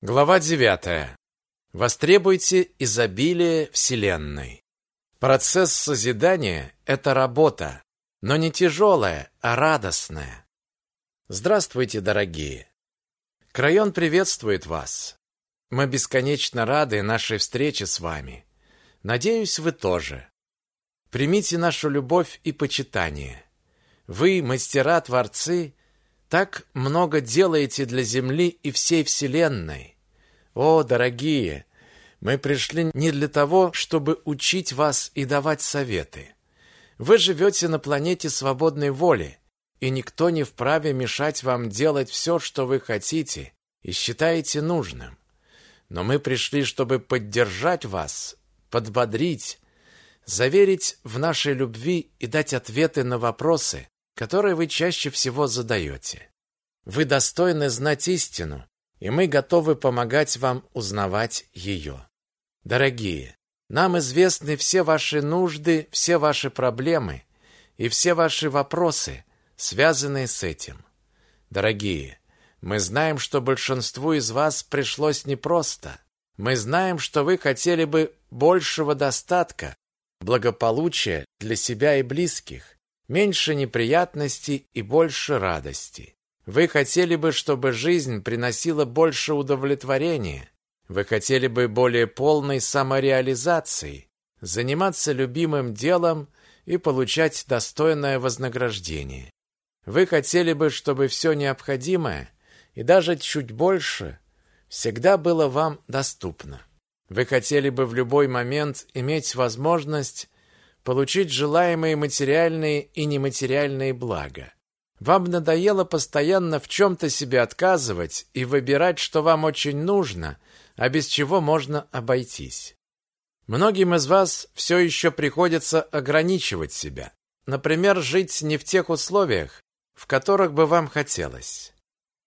Глава 9. Востребуйте изобилие Вселенной. Процесс созидания – это работа, но не тяжелая, а радостная. Здравствуйте, дорогие! Крайон приветствует вас. Мы бесконечно рады нашей встрече с вами. Надеюсь, вы тоже. Примите нашу любовь и почитание. Вы, мастера-творцы, так много делаете для Земли и всей Вселенной. О, дорогие, мы пришли не для того, чтобы учить вас и давать советы. Вы живете на планете свободной воли, и никто не вправе мешать вам делать все, что вы хотите и считаете нужным. Но мы пришли, чтобы поддержать вас, подбодрить, заверить в нашей любви и дать ответы на вопросы, которые вы чаще всего задаете. Вы достойны знать истину, и мы готовы помогать вам узнавать ее. Дорогие, нам известны все ваши нужды, все ваши проблемы и все ваши вопросы, связанные с этим. Дорогие, мы знаем, что большинству из вас пришлось непросто. Мы знаем, что вы хотели бы большего достатка, благополучия для себя и близких, меньше неприятностей и больше радости. Вы хотели бы, чтобы жизнь приносила больше удовлетворения. Вы хотели бы более полной самореализации, заниматься любимым делом и получать достойное вознаграждение. Вы хотели бы, чтобы все необходимое и даже чуть больше всегда было вам доступно. Вы хотели бы в любой момент иметь возможность получить желаемые материальные и нематериальные блага. Вам надоело постоянно в чем-то себе отказывать и выбирать, что вам очень нужно, а без чего можно обойтись. Многим из вас все еще приходится ограничивать себя. Например, жить не в тех условиях, в которых бы вам хотелось.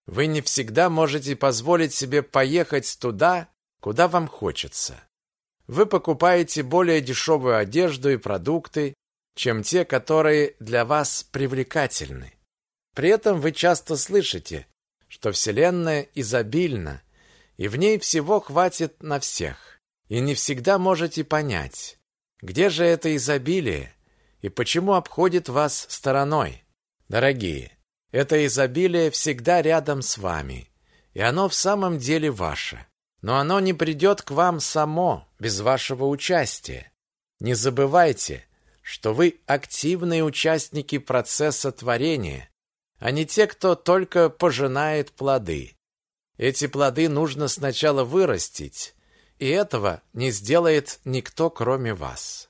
Вы не всегда можете позволить себе поехать туда, куда вам хочется. Вы покупаете более дешевую одежду и продукты, чем те, которые для вас привлекательны. При этом вы часто слышите, что Вселенная изобильна, и в ней всего хватит на всех. И не всегда можете понять, где же это изобилие и почему обходит вас стороной. Дорогие, это изобилие всегда рядом с вами, и оно в самом деле ваше. Но оно не придет к вам само, без вашего участия. Не забывайте, что вы активные участники процесса творения, а не те, кто только пожинает плоды. Эти плоды нужно сначала вырастить, и этого не сделает никто, кроме вас.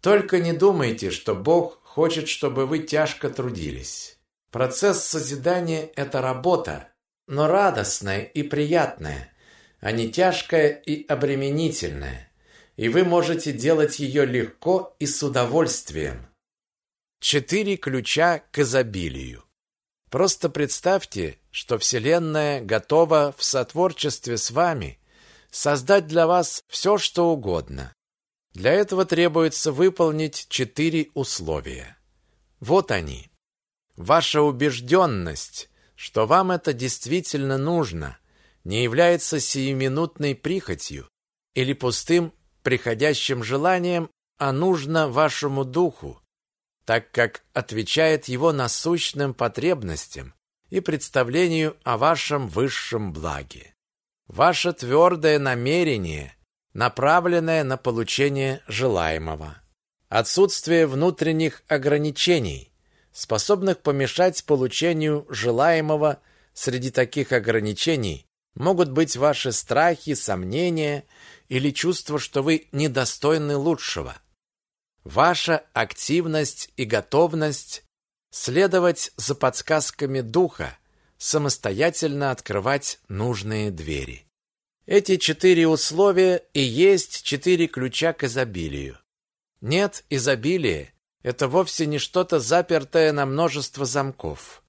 Только не думайте, что Бог хочет, чтобы вы тяжко трудились. Процесс созидания – это работа, но радостная и приятная а не тяжкая и обременительная, и вы можете делать ее легко и с удовольствием. Четыре ключа к изобилию. Просто представьте, что Вселенная готова в сотворчестве с вами создать для вас все, что угодно. Для этого требуется выполнить четыре условия. Вот они. Ваша убежденность, что вам это действительно нужно – не является сиюминутной прихотью или пустым приходящим желанием, а нужно вашему духу, так как отвечает его насущным потребностям и представлению о вашем высшем благе. Ваше твердое намерение, направленное на получение желаемого. Отсутствие внутренних ограничений, способных помешать получению желаемого среди таких ограничений Могут быть ваши страхи, сомнения или чувство, что вы недостойны лучшего. Ваша активность и готовность следовать за подсказками духа, самостоятельно открывать нужные двери. Эти четыре условия и есть четыре ключа к изобилию. Нет, изобилие – это вовсе не что-то запертое на множество замков.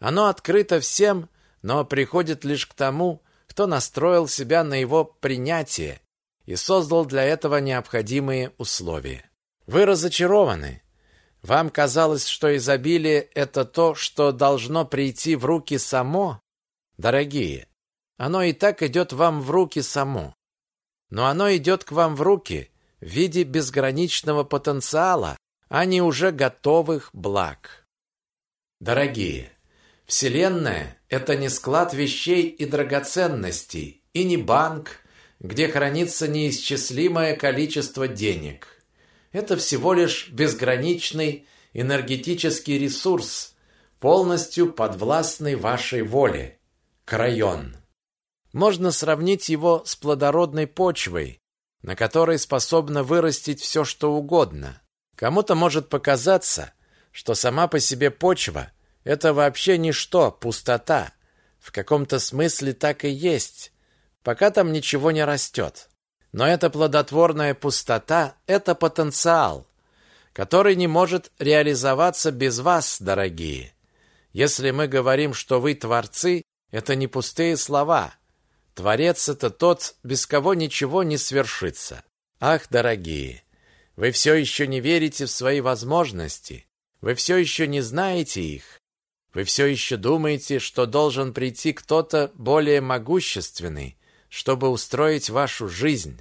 Оно открыто всем, но приходит лишь к тому, кто настроил себя на его принятие и создал для этого необходимые условия. Вы разочарованы. Вам казалось, что изобилие – это то, что должно прийти в руки само? Дорогие, оно и так идет вам в руки само. Но оно идет к вам в руки в виде безграничного потенциала, а не уже готовых благ. Дорогие, Вселенная – это не склад вещей и драгоценностей, и не банк, где хранится неисчислимое количество денег. Это всего лишь безграничный энергетический ресурс, полностью подвластный вашей воле – крайон. Можно сравнить его с плодородной почвой, на которой способно вырастить все, что угодно. Кому-то может показаться, что сама по себе почва – это вообще ничто, пустота. В каком-то смысле так и есть, пока там ничего не растет. Но эта плодотворная пустота – это потенциал, который не может реализоваться без вас, дорогие. Если мы говорим, что вы творцы, это не пустые слова. Творец – это тот, без кого ничего не свершится. Ах, дорогие, вы все еще не верите в свои возможности, вы все еще не знаете их, вы все еще думаете, что должен прийти кто-то более могущественный, чтобы устроить вашу жизнь.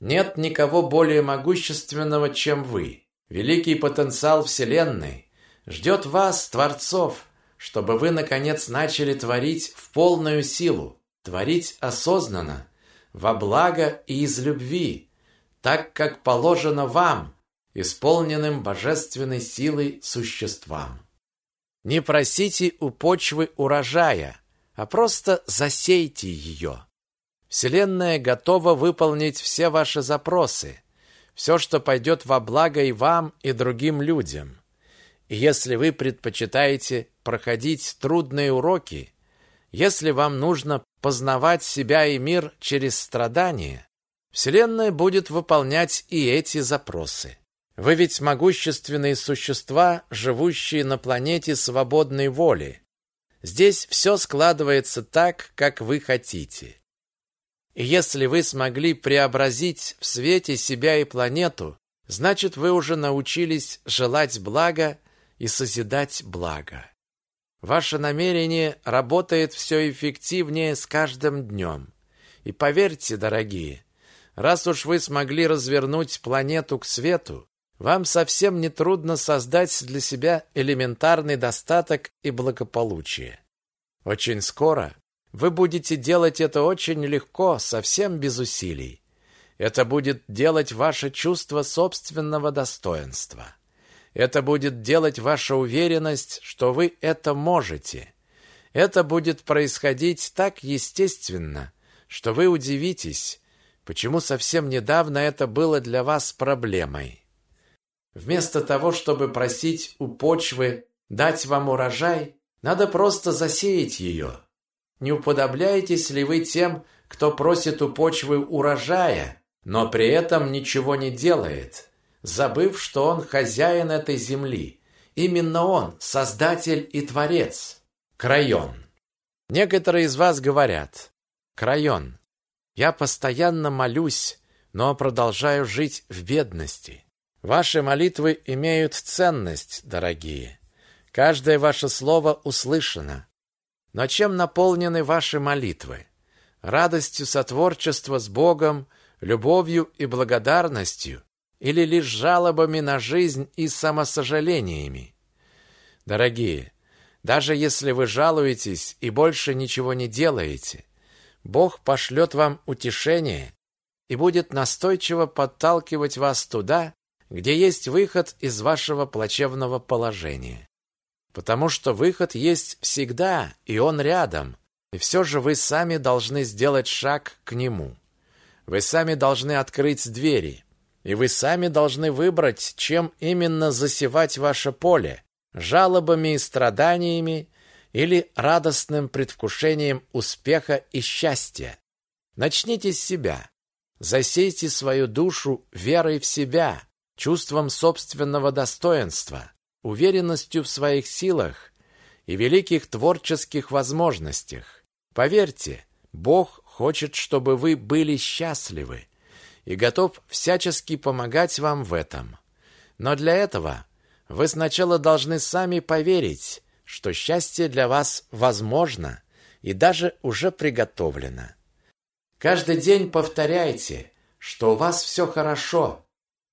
Нет никого более могущественного, чем вы. Великий потенциал Вселенной ждет вас, творцов, чтобы вы, наконец, начали творить в полную силу, творить осознанно, во благо и из любви, так, как положено вам, исполненным божественной силой существам. Не просите у почвы урожая, а просто засейте ее. Вселенная готова выполнить все ваши запросы, все, что пойдет во благо и вам, и другим людям. И если вы предпочитаете проходить трудные уроки, если вам нужно познавать себя и мир через страдания, Вселенная будет выполнять и эти запросы. Вы ведь могущественные существа, живущие на планете свободной воли. Здесь все складывается так, как вы хотите. И если вы смогли преобразить в свете себя и планету, значит, вы уже научились желать блага и созидать благо. Ваше намерение работает все эффективнее с каждым днем. И поверьте, дорогие, раз уж вы смогли развернуть планету к свету, вам совсем не трудно создать для себя элементарный достаток и благополучие. Очень скоро вы будете делать это очень легко, совсем без усилий. Это будет делать ваше чувство собственного достоинства. Это будет делать ваша уверенность, что вы это можете. Это будет происходить так естественно, что вы удивитесь, почему совсем недавно это было для вас проблемой. Вместо того, чтобы просить у почвы дать вам урожай, надо просто засеять ее. Не уподобляетесь ли вы тем, кто просит у почвы урожая, но при этом ничего не делает, забыв, что он хозяин этой земли? Именно он, создатель и творец. Крайон. Некоторые из вас говорят, Крайон, я постоянно молюсь, но продолжаю жить в бедности. Ваши молитвы имеют ценность, дорогие. Каждое ваше слово услышано. Но чем наполнены ваши молитвы? Радостью сотворчества с Богом, любовью и благодарностью или лишь жалобами на жизнь и самосожалениями? Дорогие, даже если вы жалуетесь и больше ничего не делаете, Бог пошлет вам утешение и будет настойчиво подталкивать вас туда, где есть выход из вашего плачевного положения. Потому что выход есть всегда, и он рядом. И все же вы сами должны сделать шаг к нему. Вы сами должны открыть двери. И вы сами должны выбрать, чем именно засевать ваше поле – жалобами и страданиями или радостным предвкушением успеха и счастья. Начните с себя. Засейте свою душу верой в себя, чувством собственного достоинства, уверенностью в своих силах и великих творческих возможностях. Поверьте, Бог хочет, чтобы вы были счастливы и готов всячески помогать вам в этом. Но для этого вы сначала должны сами поверить, что счастье для вас возможно, и даже уже приготовлено. Каждый день повторяйте, что у вас все хорошо,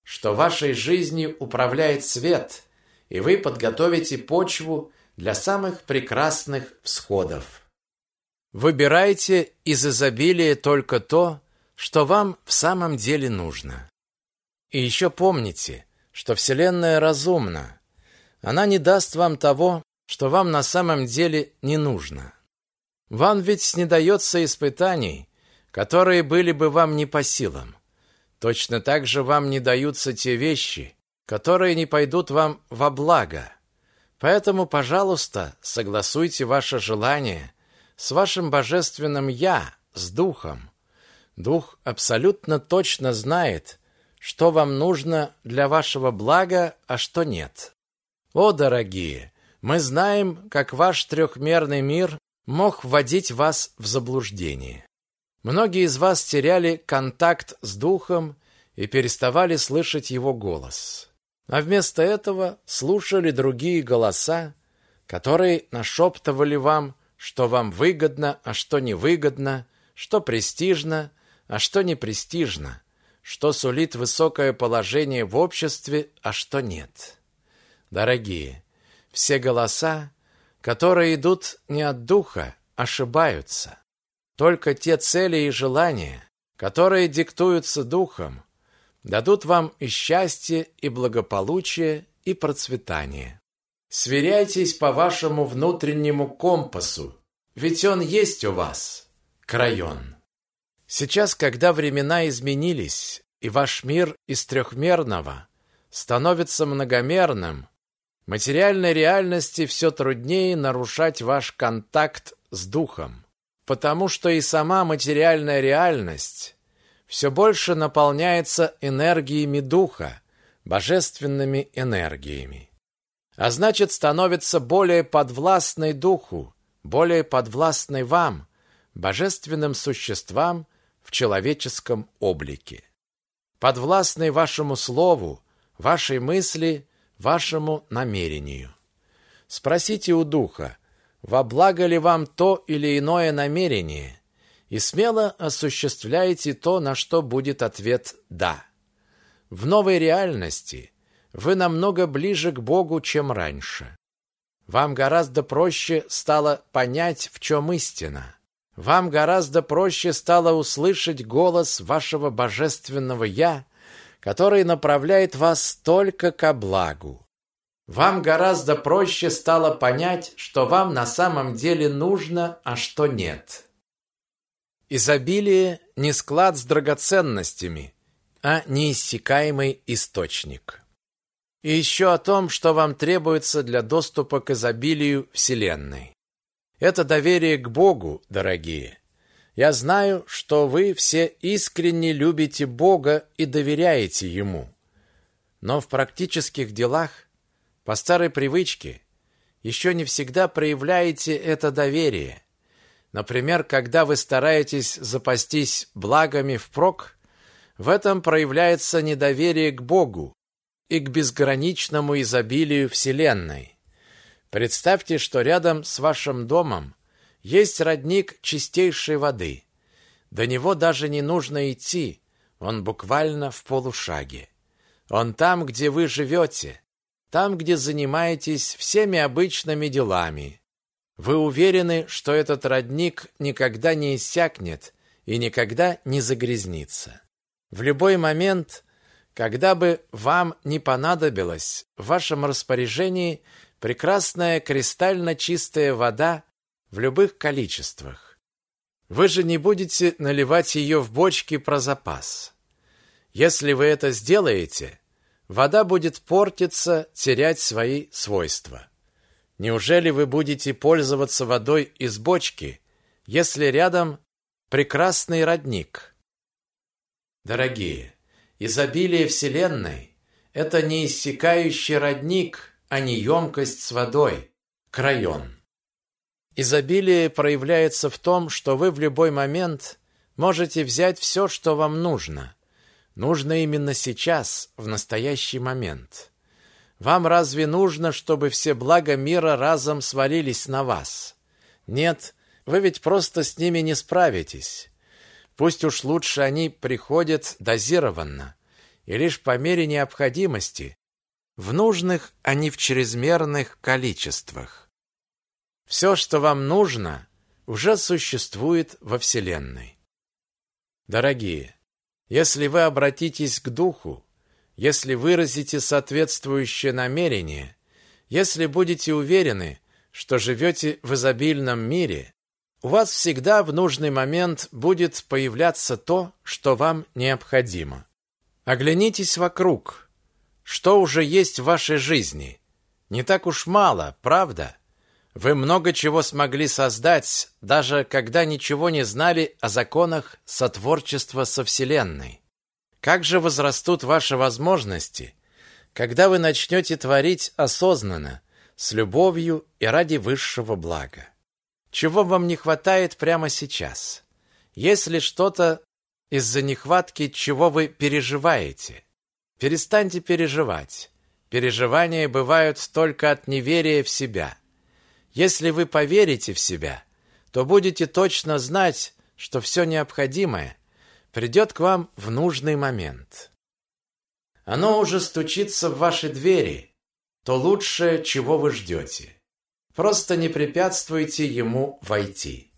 что вашей жизнью управляет свет, и вы подготовите почву для самых прекрасных всходов. Выбирайте из изобилия только то, что вам в самом деле нужно. И еще помните, что Вселенная разумна. Она не даст вам того, что вам на самом деле не нужно. Вам ведь не дается испытаний, которые были бы вам не по силам. Точно так же вам не даются те вещи, которые не пойдут вам во благо. Поэтому, пожалуйста, согласуйте ваше желание с вашим божественным «Я», с Духом. Дух абсолютно точно знает, что вам нужно для вашего блага, а что нет. О, дорогие, мы знаем, как ваш трехмерный мир мог вводить вас в заблуждение. Многие из вас теряли контакт с духом и переставали слышать его голос. А вместо этого слушали другие голоса, которые нашептывали вам, что вам выгодно, а что невыгодно, что престижно, а что не престижно, что сулит высокое положение в обществе, а что нет. Дорогие, все голоса, которые идут не от духа, ошибаются. Только те цели и желания, которые диктуются духом, дадут вам и счастье, и благополучие, и процветание. Сверяйтесь по вашему внутреннему компасу, ведь он есть у вас, крайон. Сейчас, когда времена изменились, и ваш мир из трехмерного становится многомерным, материальной реальности все труднее нарушать ваш контакт с духом, потому что и сама материальная реальность все больше наполняется энергиями духа, божественными энергиями. А значит, становится более подвластной духу, более подвластной вам, божественным существам в человеческом облике. Подвластной вашему слову, вашей мысли, вашему намерению. Спросите у духа, во благо ли вам то или иное намерение, и смело осуществляйте то, на что будет ответ «да». В новой реальности вы намного ближе к Богу, чем раньше. Вам гораздо проще стало понять, в чем истина. Вам гораздо проще стало услышать голос вашего божественного «Я», который направляет вас только ко благу. Вам гораздо проще стало понять, что вам на самом деле нужно, а что нет. Изобилие не склад с драгоценностями, а неиссякаемый источник. И еще о том, что вам требуется для доступа к изобилию Вселенной. Это доверие к Богу, дорогие. Я знаю, что вы все искренне любите Бога и доверяете Ему. Но в практических делах по старой привычке еще не всегда проявляете это доверие. Например, когда вы стараетесь запастись благами впрок, в этом проявляется недоверие к Богу и к безграничному изобилию Вселенной. Представьте, что рядом с вашим домом есть родник чистейшей воды. До него даже не нужно идти, он буквально в полушаге. Он там, где вы живете, там, где занимаетесь всеми обычными делами. Вы уверены, что этот родник никогда не иссякнет и никогда не загрязнится. В любой момент, когда бы вам не понадобилось, в вашем распоряжении прекрасная кристально чистая вода в любых количествах. Вы же не будете наливать ее в бочки про запас. Если вы это сделаете, вода будет портиться, терять свои свойства. Неужели вы будете пользоваться водой из бочки, если рядом прекрасный родник? Дорогие, изобилие Вселенной – это не иссякающий родник, а не емкость с водой, крайон. Изобилие проявляется в том, что вы в любой момент можете взять все, что вам нужно – Нужно именно сейчас, в настоящий момент. Вам разве нужно, чтобы все блага мира разом свалились на вас? Нет, вы ведь просто с ними не справитесь. Пусть уж лучше они приходят дозированно и лишь по мере необходимости, в нужных, а не в чрезмерных количествах. Все, что вам нужно, уже существует во Вселенной. Дорогие, если вы обратитесь к Духу, если выразите соответствующее намерение, если будете уверены, что живете в изобильном мире, у вас всегда в нужный момент будет появляться то, что вам необходимо. Оглянитесь вокруг. Что уже есть в вашей жизни? Не так уж мало, правда? Вы много чего смогли создать, даже когда ничего не знали о законах сотворчества со Вселенной. Как же возрастут ваши возможности, когда вы начнете творить осознанно, с любовью и ради высшего блага? Чего вам не хватает прямо сейчас? Есть ли что-то, из-за нехватки чего вы переживаете. Перестаньте переживать. Переживания бывают только от неверия в себя. Если вы поверите в себя, то будете точно знать, что все необходимое придет к вам в нужный момент. Оно уже стучится в ваши двери, то лучшее, чего вы ждете. Просто не препятствуйте ему войти.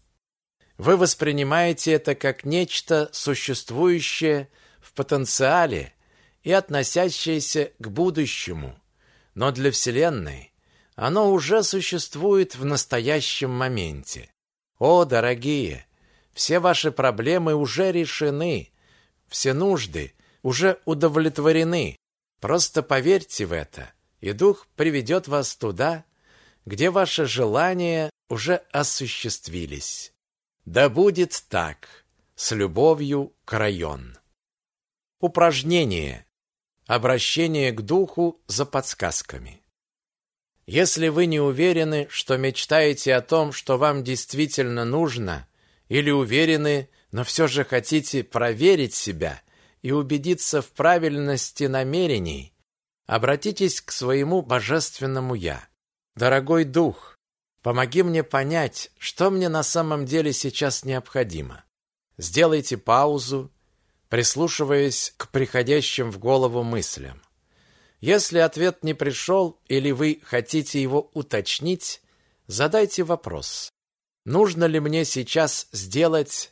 Вы воспринимаете это как нечто существующее в потенциале и относящееся к будущему. Но для Вселенной оно уже существует в настоящем моменте. О, дорогие, все ваши проблемы уже решены, все нужды уже удовлетворены. Просто поверьте в это, и Дух приведет вас туда, где ваши желания уже осуществились. Да будет так. С любовью, Крайон. Упражнение. Обращение к духу за подсказками. Если вы не уверены, что мечтаете о том, что вам действительно нужно, или уверены, но все же хотите проверить себя и убедиться в правильности намерений, обратитесь к своему божественному «Я». Дорогой дух, Помоги мне понять, что мне на самом деле сейчас необходимо. Сделайте паузу, прислушиваясь к приходящим в голову мыслям. Если ответ не пришел или вы хотите его уточнить, задайте вопрос. Нужно ли мне сейчас сделать?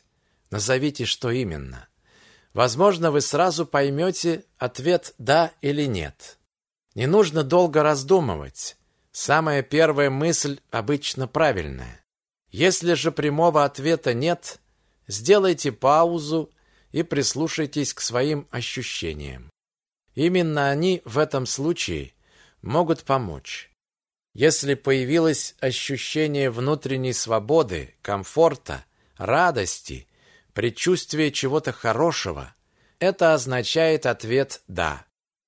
Назовите, что именно. Возможно, вы сразу поймете ответ «да» или «нет». Не нужно долго раздумывать. Самая первая мысль обычно правильная. Если же прямого ответа нет, сделайте паузу и прислушайтесь к своим ощущениям. Именно они в этом случае могут помочь. Если появилось ощущение внутренней свободы, комфорта, радости, предчувствие чего-то хорошего, это означает ответ «да».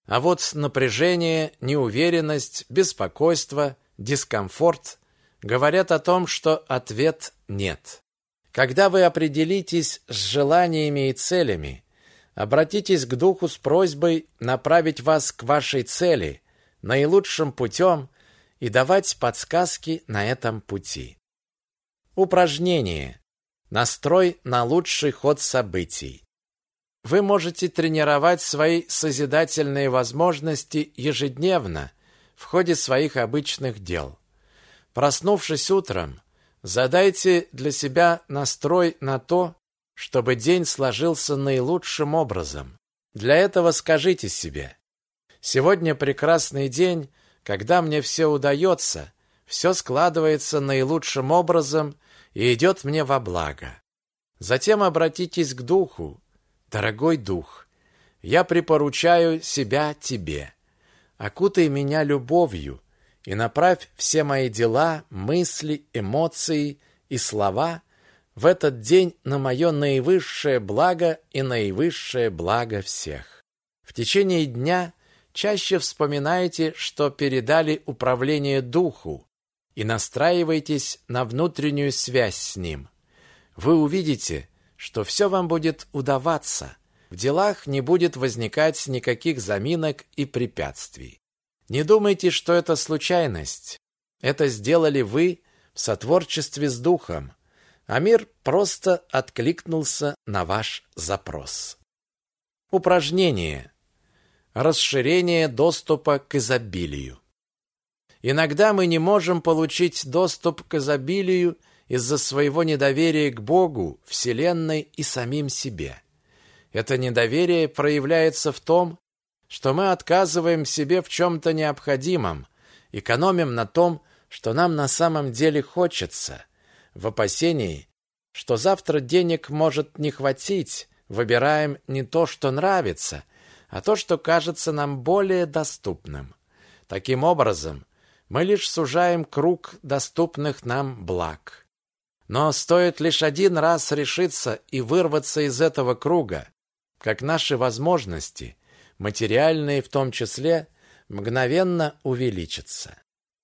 А вот напряжение, неуверенность, беспокойство, дискомфорт говорят о том, что ответ нет. Когда вы определитесь с желаниями и целями, обратитесь к Духу с просьбой направить вас к вашей цели наилучшим путем и давать подсказки на этом пути. Упражнение. Настрой на лучший ход событий. Вы можете тренировать свои созидательные возможности ежедневно в ходе своих обычных дел. Проснувшись утром, задайте для себя настрой на то, чтобы день сложился наилучшим образом. Для этого скажите себе: сегодня прекрасный день, когда мне все удается, все складывается наилучшим образом и идет мне во благо. Затем обратитесь к духу, Дорогой дух, я припоручаю себя тебе. Окутай меня любовью и направь все мои дела, мысли, эмоции и слова в этот день на мое наивысшее благо и наивысшее благо всех. В течение дня чаще вспоминайте, что передали управление духу, и настраивайтесь на внутреннюю связь с ним. Вы увидите, что все вам будет удаваться. В делах не будет возникать никаких заминок и препятствий. Не думайте, что это случайность. Это сделали вы в сотворчестве с Духом. А мир просто откликнулся на ваш запрос. Упражнение. Расширение доступа к изобилию. Иногда мы не можем получить доступ к изобилию из-за своего недоверия к Богу, Вселенной и самим себе. Это недоверие проявляется в том, что мы отказываем себе в чем-то необходимом, экономим на том, что нам на самом деле хочется, в опасении, что завтра денег может не хватить, выбираем не то, что нравится, а то, что кажется нам более доступным. Таким образом, мы лишь сужаем круг доступных нам благ. Но стоит лишь один раз решиться и вырваться из этого круга, как наши возможности, материальные в том числе, мгновенно увеличатся.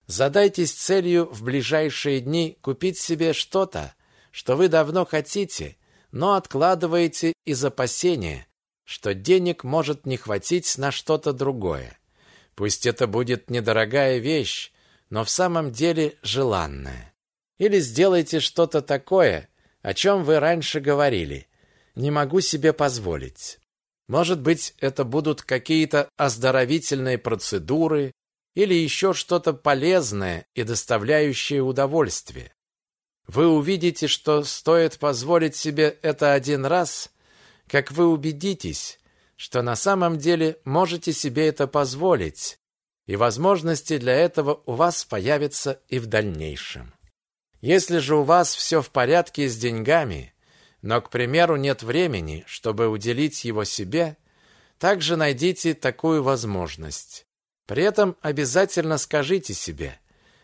Задайтесь целью в ближайшие дни купить себе что-то, что вы давно хотите, но откладываете из опасения, что денег может не хватить на что-то другое. Пусть это будет недорогая вещь, но в самом деле желанное. Или сделайте что-то такое, о чем вы раньше говорили. Не могу себе позволить. Может быть, это будут какие-то оздоровительные процедуры или еще что-то полезное и доставляющее удовольствие. Вы увидите, что стоит позволить себе это один раз, как вы убедитесь, что на самом деле можете себе это позволить, и возможности для этого у вас появятся и в дальнейшем. Если же у вас все в порядке с деньгами, но, к примеру, нет времени, чтобы уделить его себе, также найдите такую возможность. При этом обязательно скажите себе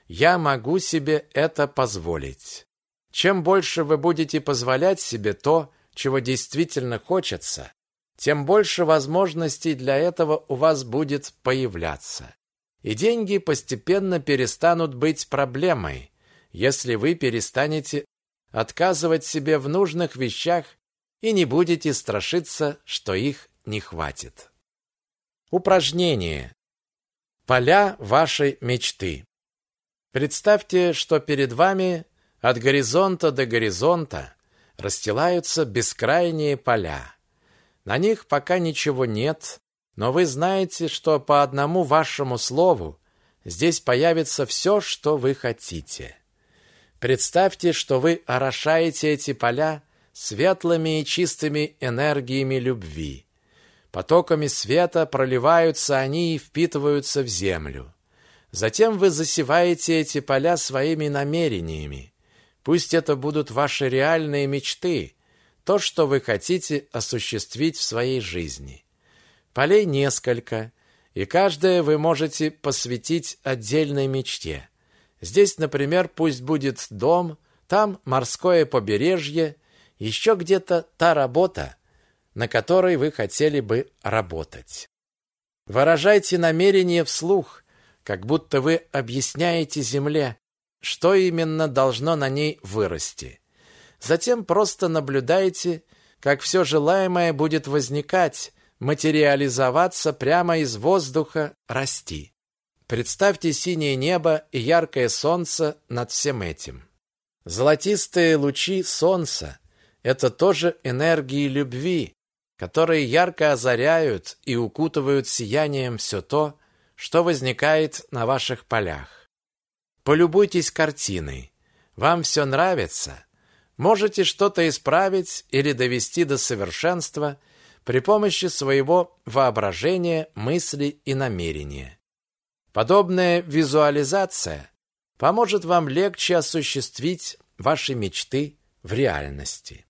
«Я могу себе это позволить». Чем больше вы будете позволять себе то, чего действительно хочется, тем больше возможностей для этого у вас будет появляться и деньги постепенно перестанут быть проблемой, если вы перестанете отказывать себе в нужных вещах и не будете страшиться, что их не хватит. Упражнение. Поля вашей мечты. Представьте, что перед вами от горизонта до горизонта расстилаются бескрайние поля. На них пока ничего нет, но вы знаете, что по одному вашему слову здесь появится все, что вы хотите. Представьте, что вы орошаете эти поля светлыми и чистыми энергиями любви. Потоками света проливаются они и впитываются в землю. Затем вы засеваете эти поля своими намерениями. Пусть это будут ваши реальные мечты, то, что вы хотите осуществить в своей жизни. Полей несколько, и каждое вы можете посвятить отдельной мечте. Здесь, например, пусть будет дом, там морское побережье, еще где-то та работа, на которой вы хотели бы работать. Выражайте намерение вслух, как будто вы объясняете земле, что именно должно на ней вырасти. Затем просто наблюдайте, как все желаемое будет возникать, материализоваться прямо из воздуха, расти. Представьте синее небо и яркое солнце над всем этим. Золотистые лучи солнца – это тоже энергии любви, которые ярко озаряют и укутывают сиянием все то, что возникает на ваших полях. Полюбуйтесь картиной. Вам все нравится? Можете что-то исправить или довести до совершенства – при помощи своего воображения, мысли и намерения. Подобная визуализация поможет вам легче осуществить ваши мечты в реальности.